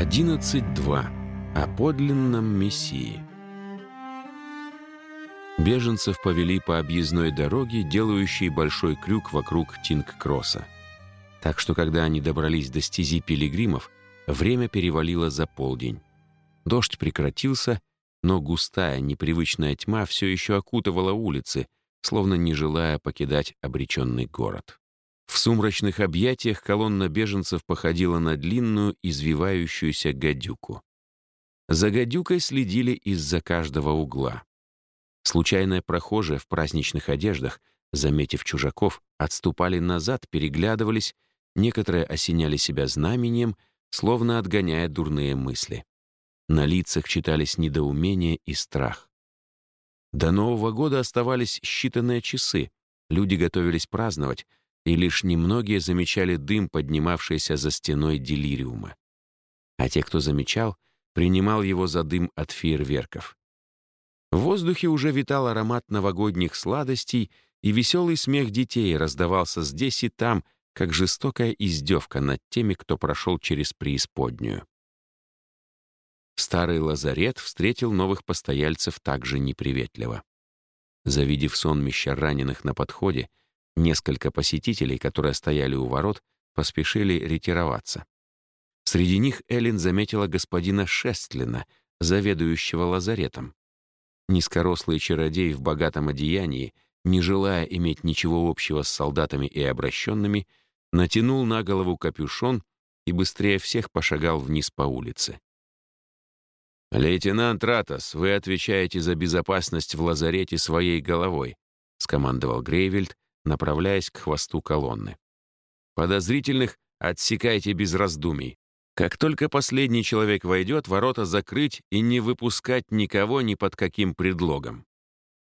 11.2. О подлинном Мессии. Беженцев повели по объездной дороге, делающей большой крюк вокруг Тинг-Кросса. Так что, когда они добрались до стези пилигримов, время перевалило за полдень. Дождь прекратился, но густая, непривычная тьма все еще окутывала улицы, словно не желая покидать обреченный город. В сумрачных объятиях колонна беженцев походила на длинную, извивающуюся гадюку. За гадюкой следили из-за каждого угла. Случайные прохожие в праздничных одеждах, заметив чужаков, отступали назад, переглядывались, некоторые осеняли себя знамением, словно отгоняя дурные мысли. На лицах читались недоумение и страх. До Нового года оставались считанные часы. Люди готовились праздновать, и лишь немногие замечали дым, поднимавшийся за стеной делириума. А те, кто замечал, принимал его за дым от фейерверков. В воздухе уже витал аромат новогодних сладостей, и веселый смех детей раздавался здесь и там, как жестокая издевка над теми, кто прошел через преисподнюю. Старый лазарет встретил новых постояльцев также неприветливо. Завидев сонмища раненых на подходе, Несколько посетителей, которые стояли у ворот, поспешили ретироваться. Среди них Эллен заметила господина Шестлина, заведующего лазаретом. Низкорослый чародей в богатом одеянии, не желая иметь ничего общего с солдатами и обращенными, натянул на голову капюшон и быстрее всех пошагал вниз по улице. «Лейтенант Ратос, вы отвечаете за безопасность в лазарете своей головой», — скомандовал Грейвельд, направляясь к хвосту колонны. «Подозрительных отсекайте без раздумий. Как только последний человек войдет, ворота закрыть и не выпускать никого ни под каким предлогом.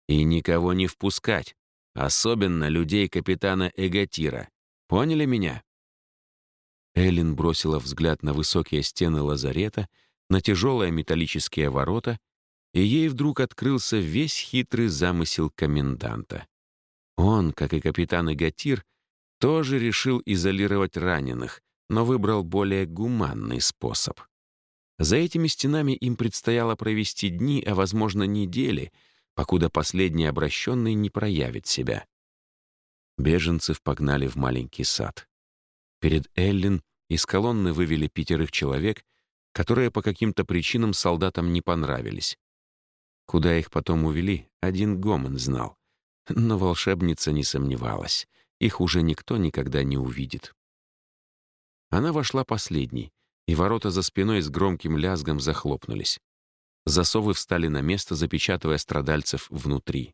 И никого не впускать, особенно людей капитана Эгатира. Поняли меня?» Эллен бросила взгляд на высокие стены лазарета, на тяжелые металлические ворота, и ей вдруг открылся весь хитрый замысел коменданта. Он, как и капитан Игатир, тоже решил изолировать раненых, но выбрал более гуманный способ. За этими стенами им предстояло провести дни, а, возможно, недели, покуда последний обращенный не проявит себя. Беженцев погнали в маленький сад. Перед Эллин из колонны вывели пятерых человек, которые по каким-то причинам солдатам не понравились. Куда их потом увели, один Гомон знал. Но волшебница не сомневалась. Их уже никто никогда не увидит. Она вошла последней, и ворота за спиной с громким лязгом захлопнулись. Засовы встали на место, запечатывая страдальцев внутри.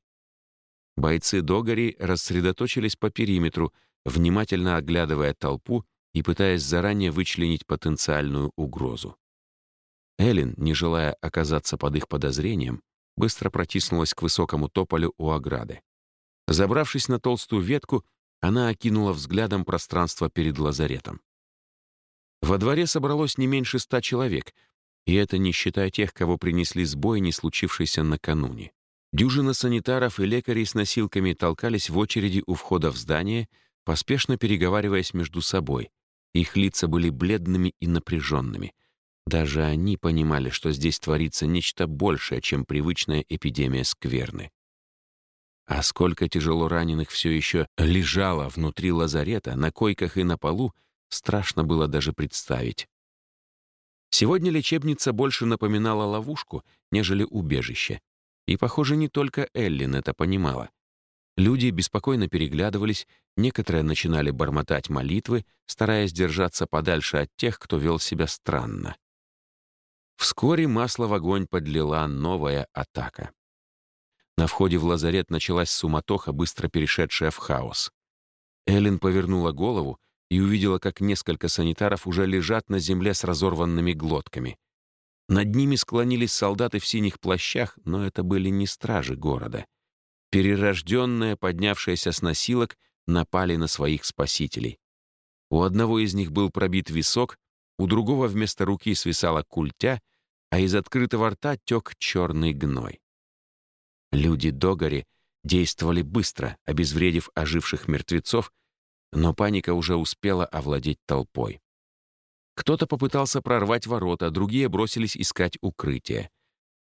Бойцы Догори рассредоточились по периметру, внимательно оглядывая толпу и пытаясь заранее вычленить потенциальную угрозу. Эллен, не желая оказаться под их подозрением, быстро протиснулась к высокому тополю у ограды. Забравшись на толстую ветку, она окинула взглядом пространство перед лазаретом. Во дворе собралось не меньше ста человек, и это не считая тех, кого принесли с бойни, случившейся накануне. Дюжина санитаров и лекарей с носилками толкались в очереди у входа в здание, поспешно переговариваясь между собой. Их лица были бледными и напряженными. Даже они понимали, что здесь творится нечто большее, чем привычная эпидемия скверны. А сколько тяжело раненых все еще лежало внутри лазарета, на койках и на полу, страшно было даже представить. Сегодня лечебница больше напоминала ловушку, нежели убежище. И, похоже, не только Эллин это понимала. Люди беспокойно переглядывались, некоторые начинали бормотать молитвы, стараясь держаться подальше от тех, кто вел себя странно. Вскоре масло в огонь подлила новая атака. На входе в лазарет началась суматоха, быстро перешедшая в хаос. Эллен повернула голову и увидела, как несколько санитаров уже лежат на земле с разорванными глотками. Над ними склонились солдаты в синих плащах, но это были не стражи города. Перерожденные, поднявшиеся с носилок, напали на своих спасителей. У одного из них был пробит висок, у другого вместо руки свисала культя, а из открытого рта тек черный гной. Люди Догори действовали быстро, обезвредив оживших мертвецов, но паника уже успела овладеть толпой. Кто-то попытался прорвать ворота, другие бросились искать укрытие.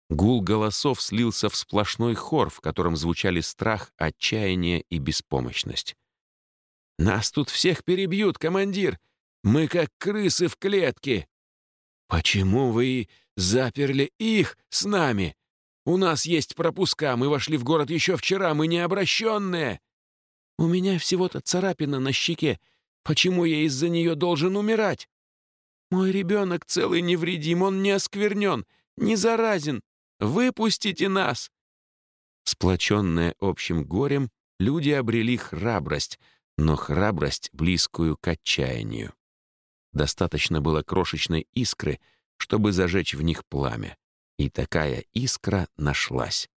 Гул голосов слился в сплошной хор, в котором звучали страх, отчаяние и беспомощность. «Нас тут всех перебьют, командир! Мы как крысы в клетке!» «Почему вы заперли их с нами? У нас есть пропуска, мы вошли в город еще вчера, мы не обращенные!» «У меня всего-то царапина на щеке. Почему я из-за нее должен умирать?» «Мой ребенок целый невредим, он не осквернен, не заразен. Выпустите нас!» Сплоченные общим горем, люди обрели храбрость, но храбрость, близкую к отчаянию. Достаточно было крошечной искры, чтобы зажечь в них пламя. И такая искра нашлась.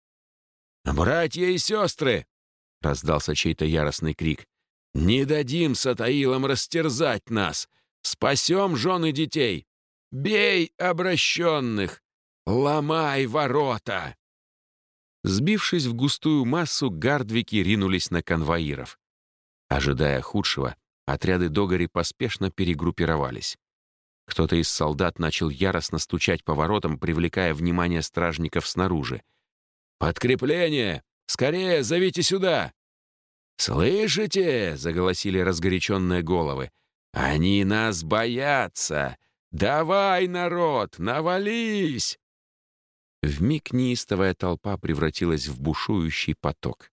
«Братья и сестры!» — раздался чей-то яростный крик. «Не дадим сатаилам растерзать нас! Спасем жены детей! Бей обращенных! «Ломай ворота!» Сбившись в густую массу, гардвики ринулись на конвоиров. Ожидая худшего, отряды Догори поспешно перегруппировались. Кто-то из солдат начал яростно стучать по воротам, привлекая внимание стражников снаружи. «Подкрепление! Скорее, зовите сюда!» «Слышите?» — заголосили разгоряченные головы. «Они нас боятся! Давай, народ, навались!» Вмиг неистовая толпа превратилась в бушующий поток.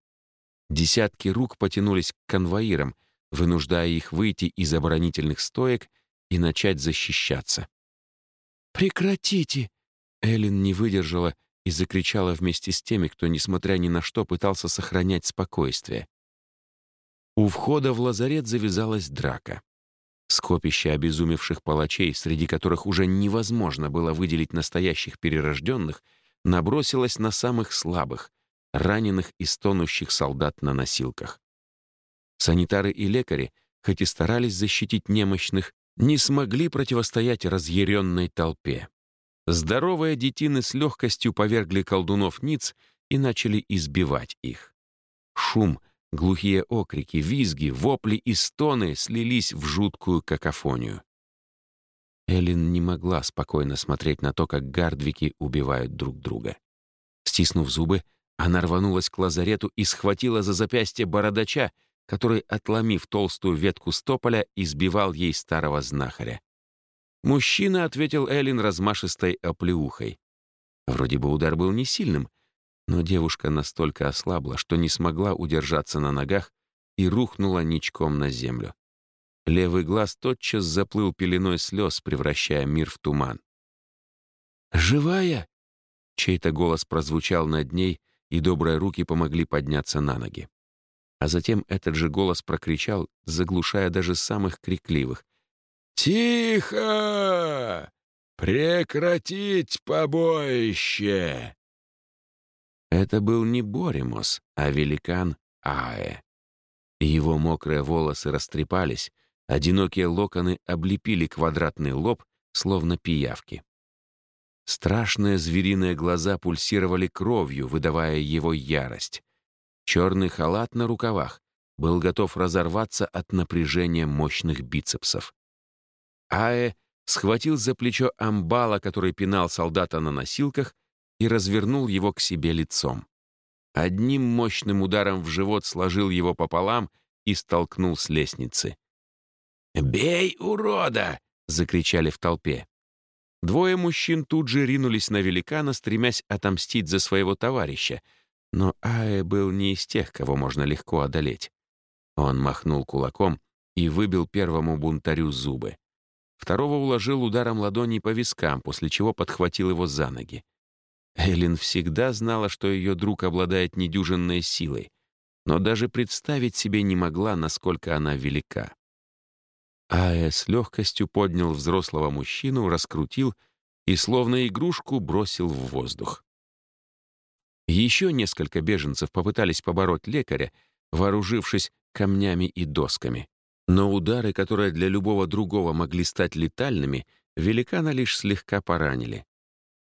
Десятки рук потянулись к конвоирам, вынуждая их выйти из оборонительных стоек и начать защищаться. «Прекратите!» Эллен не выдержала и закричала вместе с теми, кто, несмотря ни на что, пытался сохранять спокойствие. У входа в лазарет завязалась драка. Скопище обезумевших палачей, среди которых уже невозможно было выделить настоящих перерожденных — набросилась на самых слабых, раненых и стонущих солдат на носилках. Санитары и лекари, хоть и старались защитить немощных, не смогли противостоять разъяренной толпе. Здоровые детины с легкостью повергли колдунов ниц и начали избивать их. Шум, глухие окрики, визги, вопли и стоны слились в жуткую какофонию. Эллен не могла спокойно смотреть на то, как гардвики убивают друг друга. Стиснув зубы, она рванулась к лазарету и схватила за запястье бородача, который, отломив толстую ветку стополя, избивал ей старого знахаря. Мужчина ответил Эллен размашистой оплеухой. Вроде бы удар был не сильным, но девушка настолько ослабла, что не смогла удержаться на ногах и рухнула ничком на землю. Левый глаз тотчас заплыл пеленой слез, превращая мир в туман. «Живая?» Чей-то голос прозвучал над ней, и добрые руки помогли подняться на ноги. А затем этот же голос прокричал, заглушая даже самых крикливых. «Тихо! Прекратить побоище!» Это был не Боримос, а великан Аэ. Его мокрые волосы растрепались, Одинокие локоны облепили квадратный лоб, словно пиявки. Страшные звериные глаза пульсировали кровью, выдавая его ярость. Черный халат на рукавах был готов разорваться от напряжения мощных бицепсов. Аэ схватил за плечо амбала, который пинал солдата на носилках, и развернул его к себе лицом. Одним мощным ударом в живот сложил его пополам и столкнул с лестницы. «Бей, урода!» — закричали в толпе. Двое мужчин тут же ринулись на великана, стремясь отомстить за своего товарища, но Аэ был не из тех, кого можно легко одолеть. Он махнул кулаком и выбил первому бунтарю зубы. Второго уложил ударом ладони по вискам, после чего подхватил его за ноги. Эллен всегда знала, что ее друг обладает недюжинной силой, но даже представить себе не могла, насколько она велика. Ая с легкостью поднял взрослого мужчину, раскрутил и словно игрушку бросил в воздух. Еще несколько беженцев попытались побороть лекаря, вооружившись камнями и досками. Но удары, которые для любого другого могли стать летальными, великана лишь слегка поранили.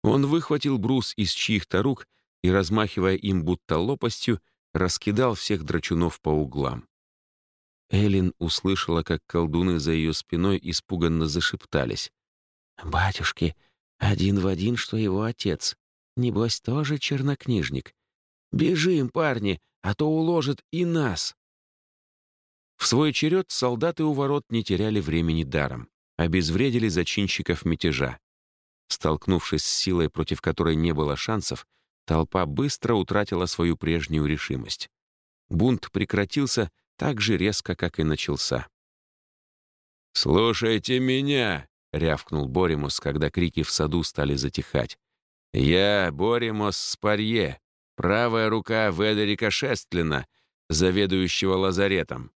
Он выхватил брус из чьих-то рук и, размахивая им будто лопастью, раскидал всех драчунов по углам. Элин услышала, как колдуны за ее спиной испуганно зашептались. Батюшки, один в один, что его отец. Небось, тоже чернокнижник. Бежим, парни, а то уложат и нас. В свой черед солдаты у ворот не теряли времени даром, обезвредили зачинщиков мятежа. Столкнувшись с силой, против которой не было шансов, толпа быстро утратила свою прежнюю решимость. Бунт прекратился так же резко, как и начался. «Слушайте меня!» — рявкнул Боримус, когда крики в саду стали затихать. «Я Боримус Спарье, правая рука Ведерика Шестлина, заведующего лазаретом.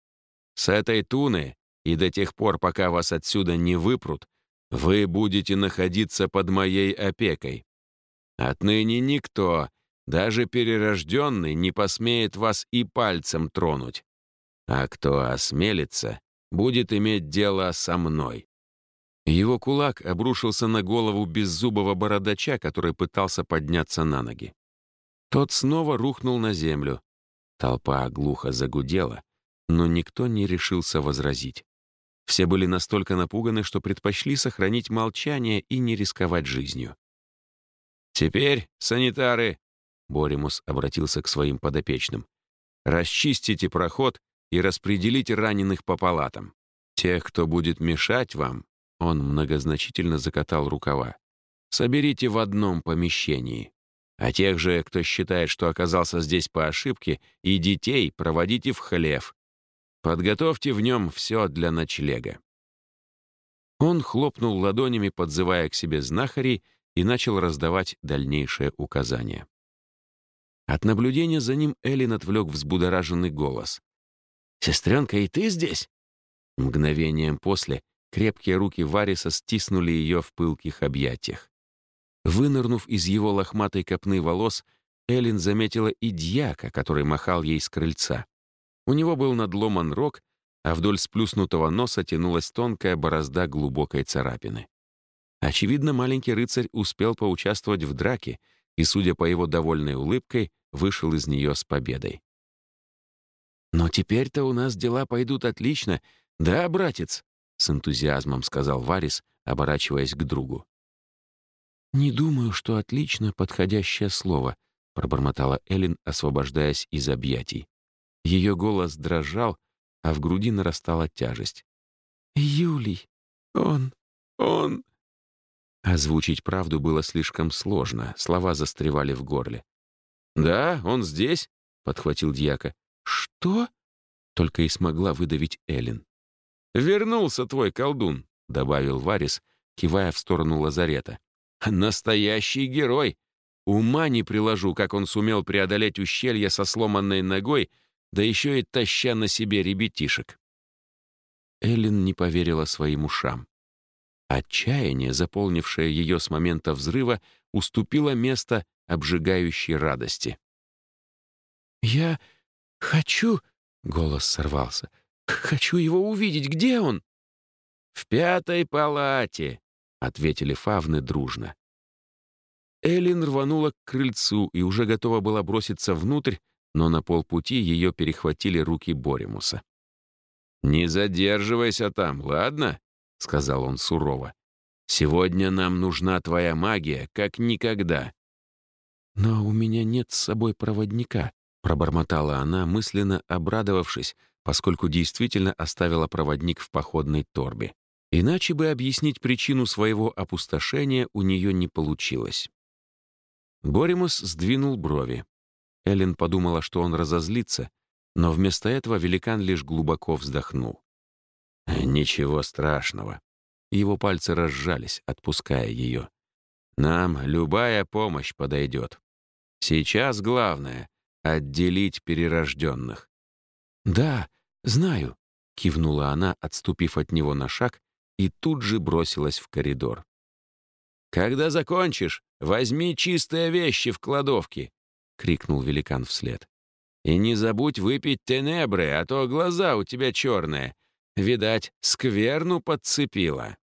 С этой туны и до тех пор, пока вас отсюда не выпрут, вы будете находиться под моей опекой. Отныне никто, даже перерожденный, не посмеет вас и пальцем тронуть. А кто осмелится, будет иметь дело со мной». Его кулак обрушился на голову беззубого бородача, который пытался подняться на ноги. Тот снова рухнул на землю. Толпа глухо загудела, но никто не решился возразить. Все были настолько напуганы, что предпочли сохранить молчание и не рисковать жизнью. «Теперь, санитары!» — Боримус обратился к своим подопечным. «Расчистите проход и распределите раненых по палатам. Тех, кто будет мешать вам, он многозначительно закатал рукава, соберите в одном помещении. А тех же, кто считает, что оказался здесь по ошибке, и детей проводите в хлев. Подготовьте в нем все для ночлега. Он хлопнул ладонями, подзывая к себе знахарей, и начал раздавать дальнейшие указания. От наблюдения за ним Эллен отвлек взбудораженный голос. «Сестренка, и ты здесь?» Мгновением после крепкие руки Вариса стиснули ее в пылких объятиях. Вынырнув из его лохматой копны волос, Эллен заметила и дьяка, который махал ей с крыльца. У него был надломан рог, а вдоль сплюснутого носа тянулась тонкая борозда глубокой царапины. Очевидно, маленький рыцарь успел поучаствовать в драке и, судя по его довольной улыбкой, вышел из нее с победой. «Но теперь-то у нас дела пойдут отлично, да, братец?» — с энтузиазмом сказал Варис, оборачиваясь к другу. «Не думаю, что отлично подходящее слово», — пробормотала Элин, освобождаясь из объятий. Ее голос дрожал, а в груди нарастала тяжесть. «Юлий, он, он...» Озвучить правду было слишком сложно, слова застревали в горле. «Да, он здесь», — подхватил дьяка. «Что?» — только и смогла выдавить Эллен. «Вернулся твой колдун», — добавил Варис, кивая в сторону лазарета. «Настоящий герой! Ума не приложу, как он сумел преодолеть ущелье со сломанной ногой, да еще и таща на себе ребятишек». Эллен не поверила своим ушам. Отчаяние, заполнившее ее с момента взрыва, уступило место обжигающей радости. «Я «Хочу...» — голос сорвался. «Хочу его увидеть. Где он?» «В пятой палате», — ответили фавны дружно. Эллин рванула к крыльцу и уже готова была броситься внутрь, но на полпути ее перехватили руки Боримуса. «Не задерживайся там, ладно?» — сказал он сурово. «Сегодня нам нужна твоя магия, как никогда». «Но у меня нет с собой проводника», Пробормотала она, мысленно обрадовавшись, поскольку действительно оставила проводник в походной торбе. Иначе бы объяснить причину своего опустошения у нее не получилось. Боримус сдвинул брови. Эллен подумала, что он разозлится, но вместо этого великан лишь глубоко вздохнул. «Ничего страшного». Его пальцы разжались, отпуская ее. «Нам любая помощь подойдет. Сейчас главное отделить перерожденных. «Да, знаю», — кивнула она, отступив от него на шаг, и тут же бросилась в коридор. «Когда закончишь, возьми чистые вещи в кладовке», — крикнул великан вслед. «И не забудь выпить тенебры, а то глаза у тебя черные. Видать, скверну подцепила».